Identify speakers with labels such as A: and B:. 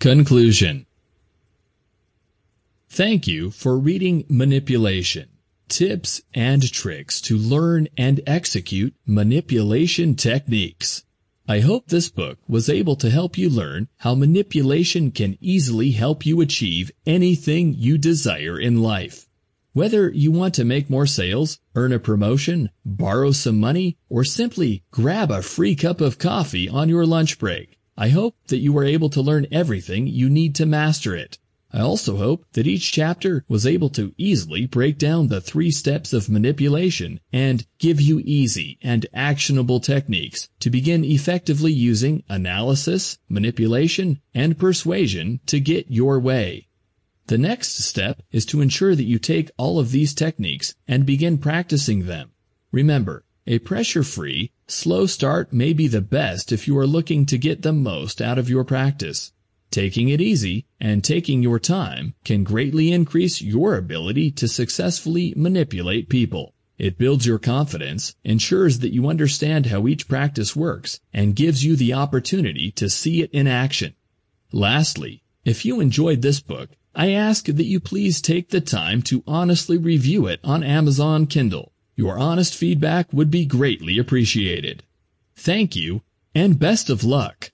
A: Conclusion Thank you for reading Manipulation. Tips and tricks to learn and execute manipulation techniques. I hope this book was able to help you learn how manipulation can easily help you achieve anything you desire in life. Whether you want to make more sales, earn a promotion, borrow some money, or simply grab a free cup of coffee on your lunch break, I hope that you were able to learn everything you need to master it. I also hope that each chapter was able to easily break down the three steps of manipulation and give you easy and actionable techniques to begin effectively using analysis, manipulation, and persuasion to get your way. The next step is to ensure that you take all of these techniques and begin practicing them. Remember, a pressure-free, slow start may be the best if you are looking to get the most out of your practice. Taking it easy and taking your time can greatly increase your ability to successfully manipulate people. It builds your confidence, ensures that you understand how each practice works, and gives you the opportunity to see it in action. Lastly, if you enjoyed this book, I ask that you please take the time to honestly review it on Amazon Kindle. Your honest feedback would be greatly appreciated. Thank you, and best of luck.